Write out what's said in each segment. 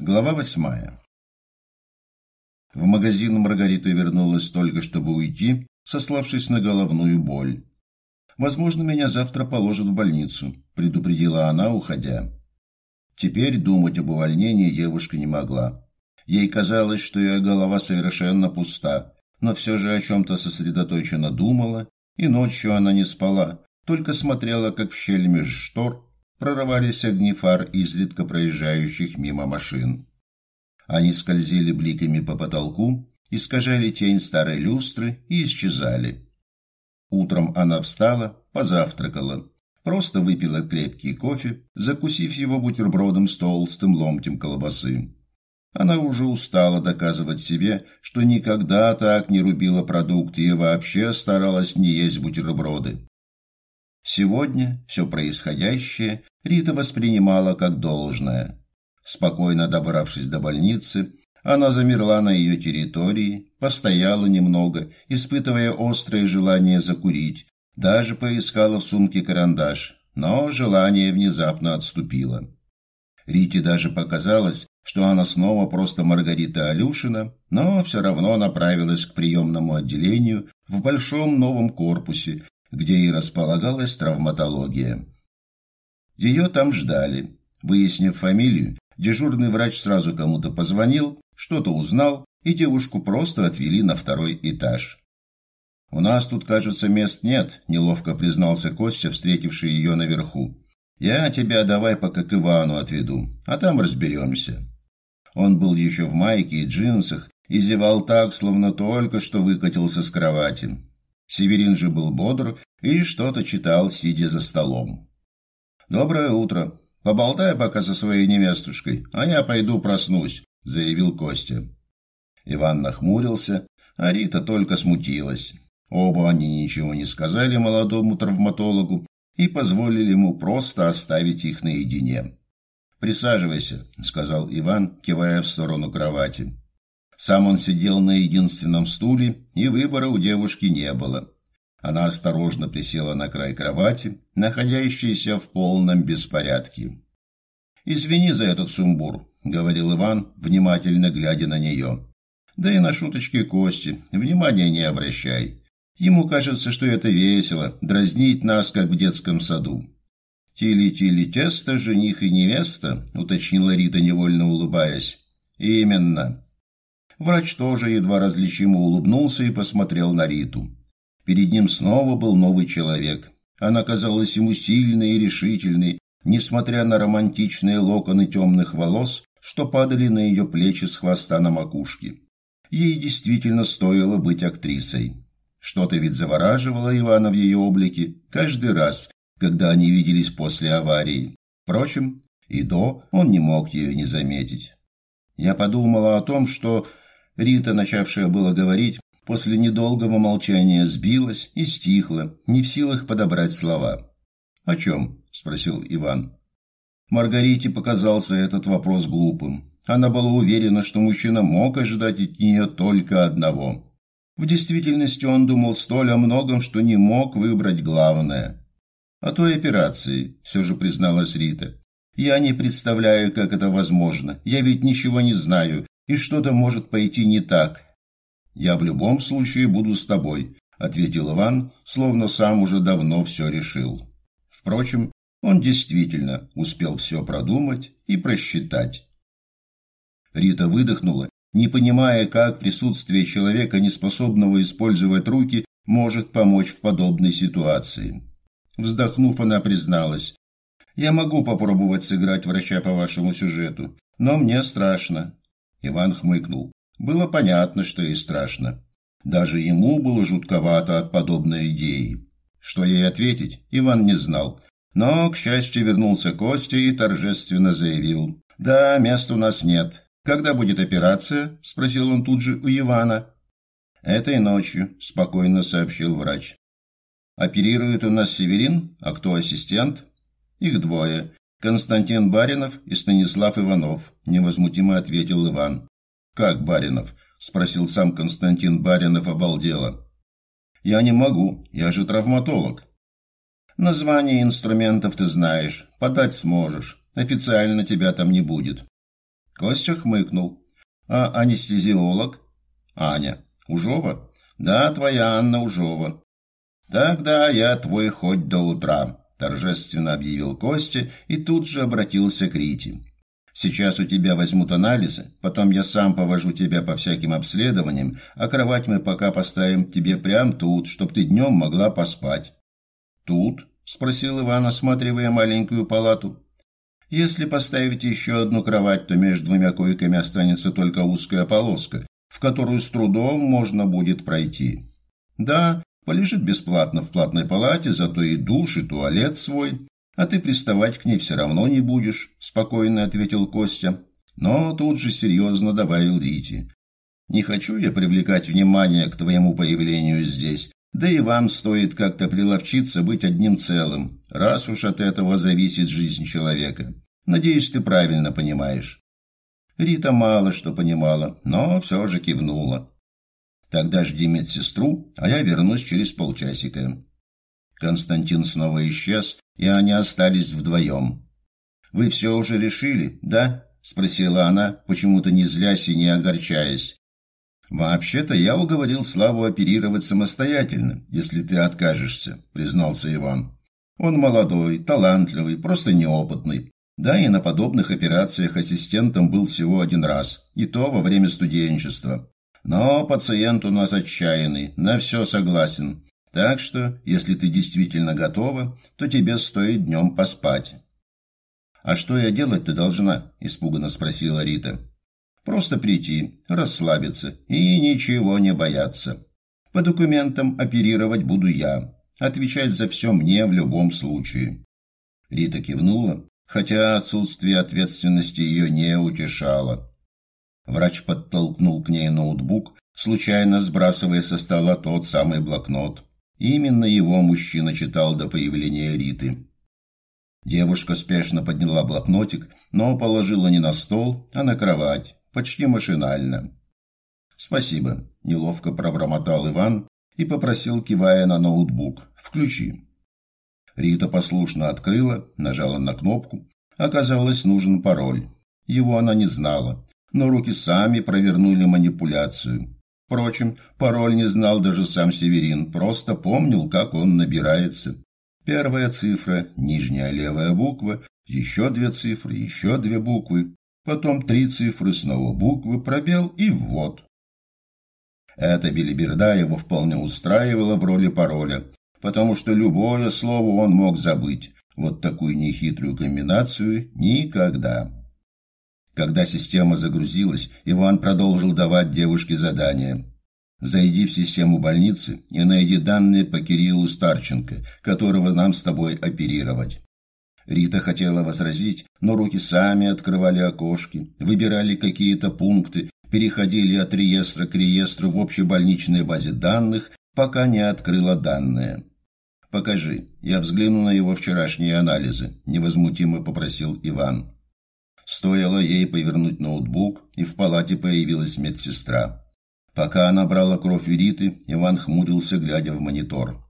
Глава восьмая. В магазин Маргарита вернулась только, чтобы уйти, сославшись на головную боль. «Возможно, меня завтра положат в больницу», – предупредила она, уходя. Теперь думать об увольнении девушка не могла. Ей казалось, что ее голова совершенно пуста, но все же о чем-то сосредоточенно думала, и ночью она не спала, только смотрела, как в щель меж штор прорывались огни фар изредка проезжающих мимо машин. Они скользили бликами по потолку, искажали тень старой люстры и исчезали. Утром она встала, позавтракала, просто выпила крепкий кофе, закусив его бутербродом с толстым ломтем колбасы. Она уже устала доказывать себе, что никогда так не рубила продукты и вообще старалась не есть бутерброды. Сегодня все происходящее Рита воспринимала как должное. Спокойно добравшись до больницы, она замерла на ее территории, постояла немного, испытывая острое желание закурить, даже поискала в сумке карандаш, но желание внезапно отступило. Рите даже показалось, что она снова просто Маргарита Алюшина, но все равно направилась к приемному отделению в большом новом корпусе, где и располагалась травматология. Ее там ждали. Выяснив фамилию, дежурный врач сразу кому-то позвонил, что-то узнал, и девушку просто отвели на второй этаж. «У нас тут, кажется, мест нет», – неловко признался Костя, встретивший ее наверху. «Я тебя давай пока к Ивану отведу, а там разберемся». Он был еще в майке и джинсах и зевал так, словно только что выкатился с кровати. Северин же был бодр и что-то читал, сидя за столом. «Доброе утро. Поболтай пока со своей невестушкой, а я пойду проснусь», — заявил Костя. Иван нахмурился, а Рита только смутилась. Оба они ничего не сказали молодому травматологу и позволили ему просто оставить их наедине. «Присаживайся», — сказал Иван, кивая в сторону кровати. Сам он сидел на единственном стуле, и выбора у девушки не было. Она осторожно присела на край кровати, находящейся в полном беспорядке. «Извини за этот сумбур», — говорил Иван, внимательно глядя на нее. «Да и на шуточки Кости внимания не обращай. Ему кажется, что это весело, дразнить нас, как в детском саду». «Тили-тили тесто, жених и невеста», — уточнила Рита, невольно улыбаясь. «Именно. Врач тоже едва различимо улыбнулся и посмотрел на Риту. Перед ним снова был новый человек. Она казалась ему сильной и решительной, несмотря на романтичные локоны темных волос, что падали на ее плечи с хвоста на макушке. Ей действительно стоило быть актрисой. Что-то ведь завораживало Ивана в ее облике каждый раз, когда они виделись после аварии. Впрочем, и до он не мог ее не заметить. Я подумала о том, что Рита, начавшая было говорить, после недолгого молчания сбилась и стихла, не в силах подобрать слова. «О чем?» – спросил Иван. Маргарите показался этот вопрос глупым. Она была уверена, что мужчина мог ожидать от нее только одного. В действительности он думал столь о многом, что не мог выбрать главное. «О той операции», – все же призналась Рита. «Я не представляю, как это возможно. Я ведь ничего не знаю и что-то может пойти не так. Я в любом случае буду с тобой, ответил Иван, словно сам уже давно все решил. Впрочем, он действительно успел все продумать и просчитать. Рита выдохнула, не понимая, как присутствие человека, неспособного использовать руки, может помочь в подобной ситуации. Вздохнув, она призналась. «Я могу попробовать сыграть врача по вашему сюжету, но мне страшно. Иван хмыкнул. Было понятно, что ей страшно. Даже ему было жутковато от подобной идеи. Что ей ответить, Иван не знал. Но, к счастью, вернулся Костя и торжественно заявил. «Да, места у нас нет. Когда будет операция?» – спросил он тут же у Ивана. «Этой ночью», – спокойно сообщил врач. «Оперирует у нас Северин, а кто ассистент?» «Их двое. Константин Баринов и Станислав Иванов, невозмутимо ответил Иван. Как Баринов? спросил сам Константин Баринов обалдело. Я не могу, я же травматолог. Название инструментов ты знаешь, подать сможешь. Официально тебя там не будет. Костя хмыкнул. А анестезиолог? Аня. Ужова? Да, твоя Анна Ужова. Тогда я твой хоть до утра, торжественно объявил Костя и тут же обратился к Рите. Сейчас у тебя возьмут анализы, потом я сам повожу тебя по всяким обследованиям, а кровать мы пока поставим тебе прямо тут, чтоб ты днем могла поспать. Тут? спросил Иван, осматривая маленькую палату. Если поставить еще одну кровать, то между двумя койками останется только узкая полоска, в которую с трудом можно будет пройти. Да, полежит бесплатно в платной палате, зато и душ, и туалет свой, а ты приставать к ней все равно не будешь, спокойно ответил Костя, но тут же серьезно добавил Рите. Не хочу я привлекать внимание к твоему появлению здесь, да и вам стоит как-то приловчиться быть одним целым, раз уж от этого зависит жизнь человека. Надеюсь, ты правильно понимаешь. Рита мало что понимала, но все же кивнула. Тогда жди медсестру, а я вернусь через полчасика. Константин снова исчез, и они остались вдвоем. «Вы все уже решили, да?» – спросила она, почему-то не злясь и не огорчаясь. «Вообще-то я уговорил Славу оперировать самостоятельно, если ты откажешься», – признался Иван. «Он молодой, талантливый, просто неопытный. Да и на подобных операциях ассистентом был всего один раз, и то во время студенчества. Но пациент у нас отчаянный, на все согласен. Так что, если ты действительно готова, то тебе стоит днем поспать. А что я делать-то должна? испуганно спросила Рита. Просто прийти, расслабиться и ничего не бояться. По документам оперировать буду я, отвечать за все мне в любом случае. Рита кивнула, хотя отсутствие ответственности ее не утешало. Врач подтолкнул к ней ноутбук, случайно сбрасывая со стола тот самый блокнот. Именно его мужчина читал до появления Риты. Девушка спешно подняла блокнотик, но положила не на стол, а на кровать, почти машинально. «Спасибо», – неловко пробормотал Иван и попросил, кивая на ноутбук, «включи». Рита послушно открыла, нажала на кнопку. Оказалось, нужен пароль. Его она не знала, но руки сами провернули манипуляцию. Впрочем, пароль не знал даже сам Северин, просто помнил, как он набирается. Первая цифра, нижняя левая буква, еще две цифры, еще две буквы, потом три цифры, снова буквы, пробел и ввод. Эта билиберда его вполне устраивала в роли пароля, потому что любое слово он мог забыть. Вот такую нехитрую комбинацию никогда. Когда система загрузилась, Иван продолжил давать девушке задания. «Зайди в систему больницы и найди данные по Кириллу Старченко, которого нам с тобой оперировать». Рита хотела возразить, но руки сами открывали окошки, выбирали какие-то пункты, переходили от реестра к реестру в общебольничной базе данных, пока не открыла данные. «Покажи, я взгляну на его вчерашние анализы», – невозмутимо попросил Иван. Стоило ей повернуть ноутбук, и в палате появилась медсестра. Пока она брала кровь у Риты, Иван хмурился, глядя в монитор.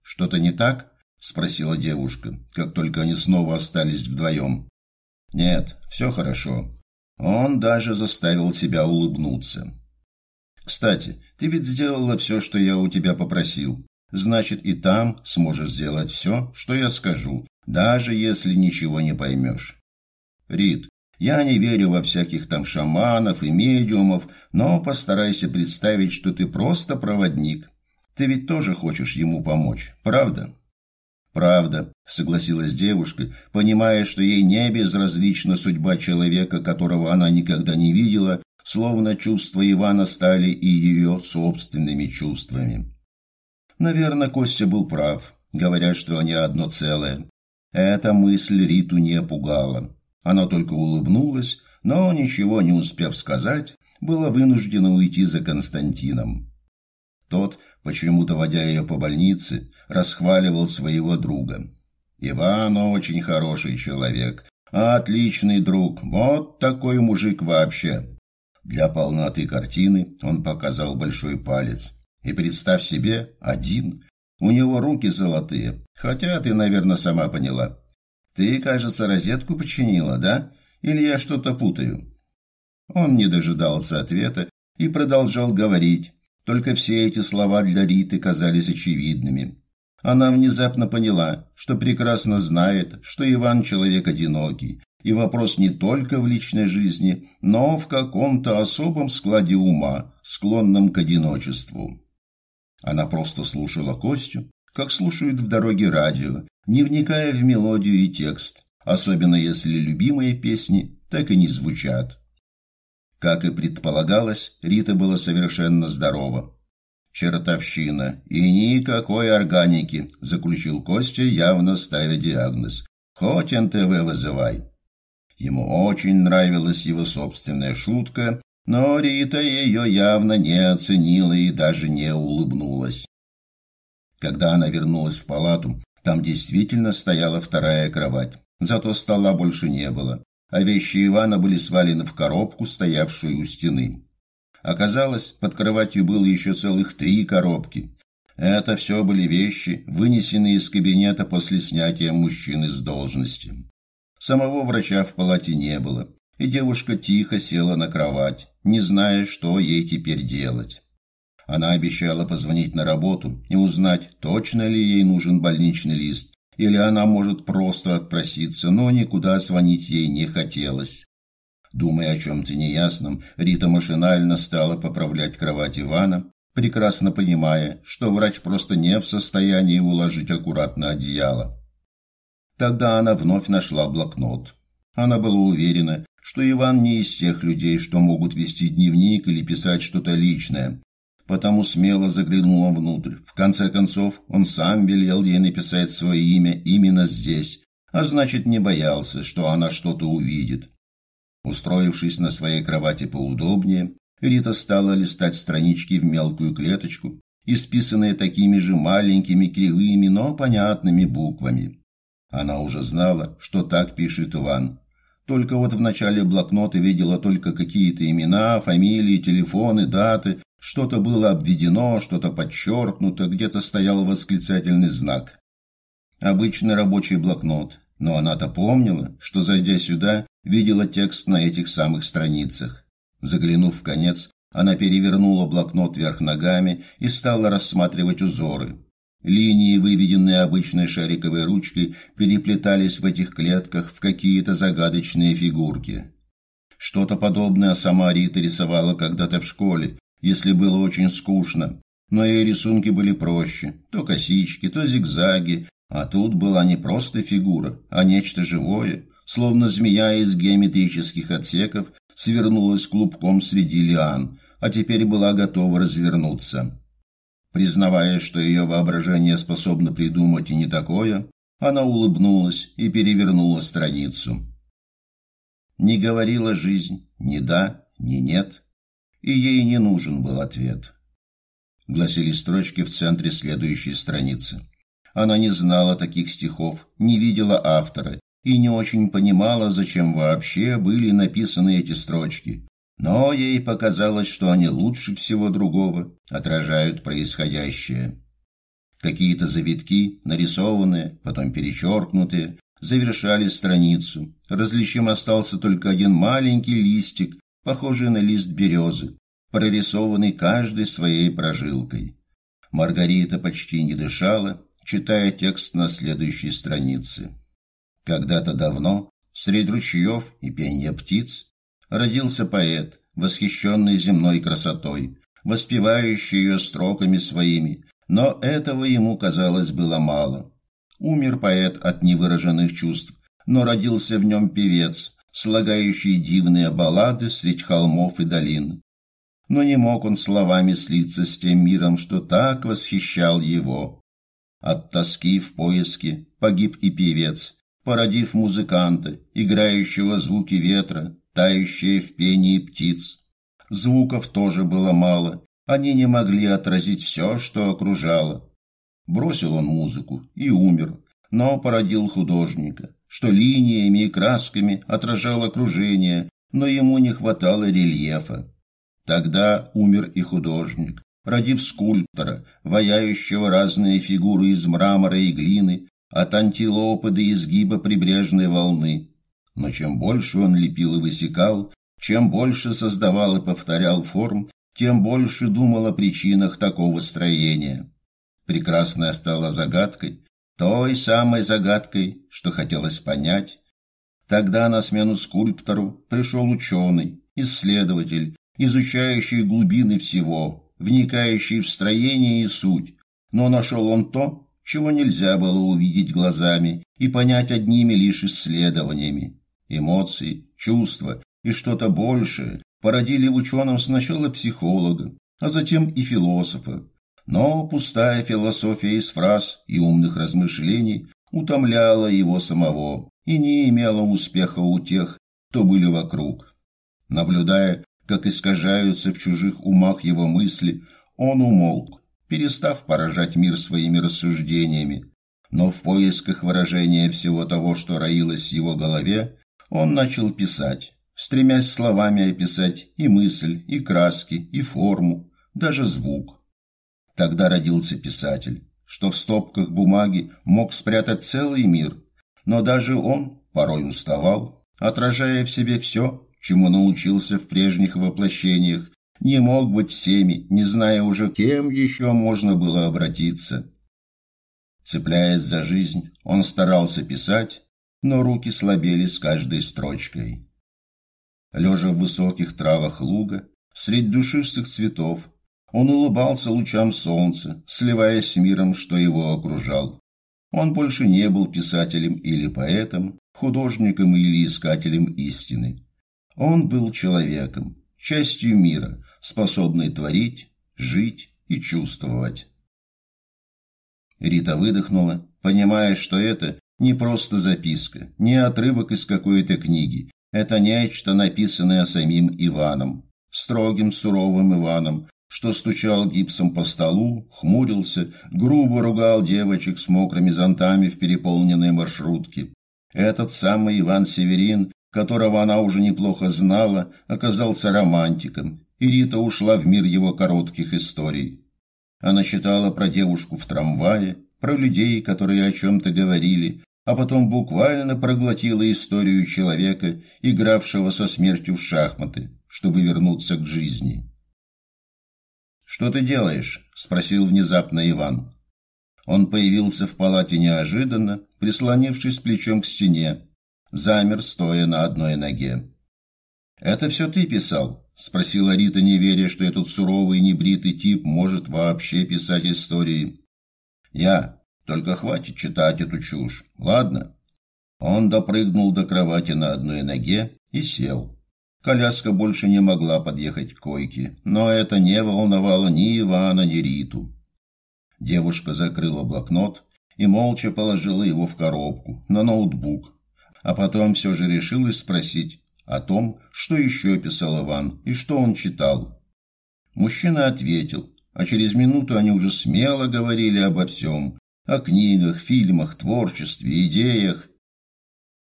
«Что-то не так?» – спросила девушка, как только они снова остались вдвоем. «Нет, все хорошо». Он даже заставил себя улыбнуться. «Кстати, ты ведь сделала все, что я у тебя попросил. Значит, и там сможешь сделать все, что я скажу, даже если ничего не поймешь. Рит, я не верю во всяких там шаманов и медиумов, но постарайся представить, что ты просто проводник. Ты ведь тоже хочешь ему помочь, правда? Правда, согласилась девушка, понимая, что ей не безразлична судьба человека, которого она никогда не видела, словно чувства Ивана стали и ее собственными чувствами. Наверное, Костя был прав, говоря, что они одно целое. Эта мысль Риту не пугала. Она только улыбнулась, но, ничего не успев сказать, была вынуждена уйти за Константином. Тот, почему-то водя ее по больнице, расхваливал своего друга. «Иван очень хороший человек, отличный друг, вот такой мужик вообще». Для полноты картины он показал большой палец. И представь себе, один. У него руки золотые, хотя ты, наверное, сама поняла. Ты, кажется, розетку починила, да? Или я что-то путаю? Он не дожидался ответа и продолжал говорить, только все эти слова для Риты казались очевидными. Она внезапно поняла, что прекрасно знает, что Иван человек одинокий, и вопрос не только в личной жизни, но в каком-то особом складе ума, склонном к одиночеству. Она просто слушала Костю, как слушают в дороге радио, не вникая в мелодию и текст, особенно если любимые песни так и не звучат. Как и предполагалось, Рита была совершенно здорова. «Чертовщина и никакой органики», – заключил Костя, явно ставя диагноз. «Хоть НТВ вызывай». Ему очень нравилась его собственная шутка, но Рита ее явно не оценила и даже не улыбнулась. Когда она вернулась в палату, там действительно стояла вторая кровать, зато стола больше не было а вещи Ивана были свалены в коробку, стоявшую у стены. Оказалось, под кроватью было еще целых три коробки. Это все были вещи, вынесенные из кабинета после снятия мужчины с должности. Самого врача в палате не было, и девушка тихо села на кровать, не зная, что ей теперь делать. Она обещала позвонить на работу и узнать, точно ли ей нужен больничный лист, или она может просто отпроситься, но никуда звонить ей не хотелось. Думая о чем-то неясном, Рита машинально стала поправлять кровать Ивана, прекрасно понимая, что врач просто не в состоянии уложить аккуратно одеяло. Тогда она вновь нашла блокнот. Она была уверена, что Иван не из тех людей, что могут вести дневник или писать что-то личное, потому смело заглянула внутрь. В конце концов, он сам велел ей написать свое имя именно здесь, а значит, не боялся, что она что-то увидит. Устроившись на своей кровати поудобнее, Рита стала листать странички в мелкую клеточку, исписанные такими же маленькими кривыми, но понятными буквами. Она уже знала, что так пишет Иван. Только вот в начале блокнота видела только какие-то имена, фамилии, телефоны, даты, что-то было обведено, что-то подчеркнуто, где-то стоял восклицательный знак. Обычный рабочий блокнот, но она-то помнила, что, зайдя сюда, видела текст на этих самых страницах. Заглянув в конец, она перевернула блокнот вверх ногами и стала рассматривать узоры. Линии, выведенные обычной шариковой ручкой, переплетались в этих клетках в какие-то загадочные фигурки. Что-то подобное сама Рита рисовала когда-то в школе, если было очень скучно. Но и рисунки были проще. То косички, то зигзаги. А тут была не просто фигура, а нечто живое, словно змея из геометрических отсеков свернулась клубком среди лиан, а теперь была готова развернуться. Признавая, что ее воображение способно придумать и не такое, она улыбнулась и перевернула страницу. Не говорила жизнь ни да, ни нет, и ей не нужен был ответ. Гласили строчки в центре следующей страницы. Она не знала таких стихов, не видела автора и не очень понимала, зачем вообще были написаны эти строчки. Но ей показалось, что они лучше всего другого отражают происходящее. Какие-то завитки, нарисованные, потом перечеркнутые, завершали страницу. Различим остался только один маленький листик, похожий на лист березы, прорисованный каждой своей прожилкой. Маргарита почти не дышала, читая текст на следующей странице. Когда-то давно, среди ручьев и пения птиц, родился поэт, восхищенный земной красотой, воспевающий ее строками своими, но этого ему, казалось, было мало. Умер поэт от невыраженных чувств, но родился в нем певец, слагающий дивные баллады средь холмов и долин. Но не мог он словами слиться с тем миром, что так восхищал его. От тоски в поиске погиб и певец, породив музыканта, играющего звуки ветра, тающие в пении птиц. Звуков тоже было мало, они не могли отразить все, что окружало. Бросил он музыку и умер, но породил художника, что линиями и красками отражал окружение, но ему не хватало рельефа. Тогда умер и художник, родив скульптора, ваяющего разные фигуры из мрамора и глины, от антилопы до изгиба прибрежной волны. Но чем больше он лепил и высекал, Чем больше создавал и повторял форм, тем больше думал о причинах такого строения. Прекрасная стала загадкой, той самой загадкой, что хотелось понять. Тогда на смену скульптору пришел ученый, исследователь, изучающий глубины всего, вникающий в строение и суть, но нашел он то, чего нельзя было увидеть глазами и понять одними лишь исследованиями. Эмоции, чувства и что-то большее породили в ученом сначала психолога, а затем и философа. Но пустая философия из фраз и умных размышлений утомляла его самого и не имела успеха у тех, кто были вокруг. Наблюдая, как искажаются в чужих умах его мысли, он умолк, перестав поражать мир своими рассуждениями. Но в поисках выражения всего того, что роилось в его голове, он начал писать, стремясь словами описать и мысль, и краски, и форму, даже звук. Тогда родился писатель, что в стопках бумаги мог спрятать целый мир, но даже он порой уставал, отражая в себе все, чему научился в прежних воплощениях, не мог быть всеми, не зная уже, кем еще можно было обратиться. Цепляясь за жизнь, он старался писать, но руки слабели с каждой строчкой. Лежа в высоких травах луга, средь душистых цветов, он улыбался лучам солнца, сливаясь с миром, что его окружал. Он больше не был писателем или поэтом, художником или искателем истины. Он был человеком, частью мира, способной творить, жить и чувствовать. Рита выдохнула, понимая, что это не просто записка, не отрывок из какой-то книги, это нечто, написанное самим Иваном, строгим, суровым Иваном, что стучал гипсом по столу, хмурился, грубо ругал девочек с мокрыми зонтами в переполненной маршрутке. Этот самый Иван Северин, которого она уже неплохо знала, оказался романтиком, и Рита ушла в мир его коротких историй. Она читала про девушку в трамвае, про людей, которые о чем-то говорили, а потом буквально проглотила историю человека, игравшего со смертью в шахматы, чтобы вернуться к жизни. «Что ты делаешь?» – спросил внезапно Иван. Он появился в палате неожиданно, прислонившись плечом к стене, замер, стоя на одной ноге. «Это все ты писал?» – спросила Рита, не веря, что этот суровый небритый тип может вообще писать истории. «Я», только хватит читать эту чушь, ладно?» Он допрыгнул до кровати на одной ноге и сел. Коляска больше не могла подъехать к койке, но это не волновало ни Ивана, ни Риту. Девушка закрыла блокнот и молча положила его в коробку, на ноутбук, а потом все же решилась спросить о том, что еще писал Иван и что он читал. Мужчина ответил, а через минуту они уже смело говорили обо всем, о книгах, фильмах, творчестве, идеях.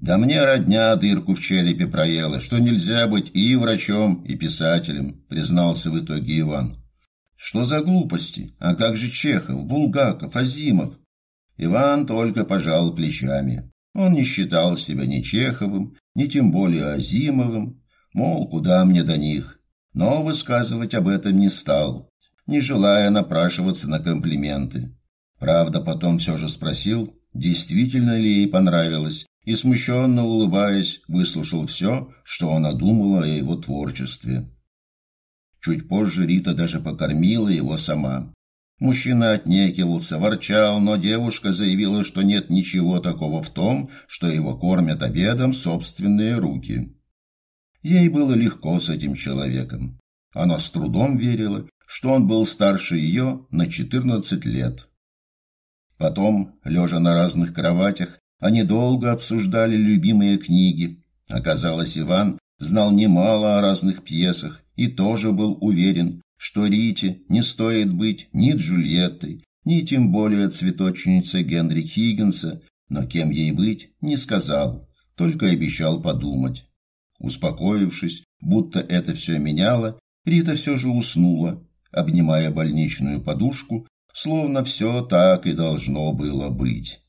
Да мне родня дырку в черепе проела, что нельзя быть и врачом, и писателем, признался в итоге Иван. Что за глупости? А как же Чехов, Булгаков, Азимов? Иван только пожал плечами. Он не считал себя ни Чеховым, ни тем более Азимовым, мол, куда мне до них. Но высказывать об этом не стал, не желая напрашиваться на комплименты. Правда, потом все же спросил, действительно ли ей понравилось, и, смущенно улыбаясь, выслушал все, что она думала о его творчестве. Чуть позже Рита даже покормила его сама. Мужчина отнекивался, ворчал, но девушка заявила, что нет ничего такого в том, что его кормят обедом собственные руки. Ей было легко с этим человеком. Она с трудом верила, что он был старше ее на 14 лет. Потом, лежа на разных кроватях, они долго обсуждали любимые книги. Оказалось, Иван знал немало о разных пьесах и тоже был уверен, что Рите не стоит быть ни Джульеттой, ни тем более цветочницей Генри Хиггинса, но кем ей быть, не сказал, только обещал подумать. Успокоившись, будто это все меняло, Рита все же уснула, обнимая больничную подушку словно все так и должно было быть.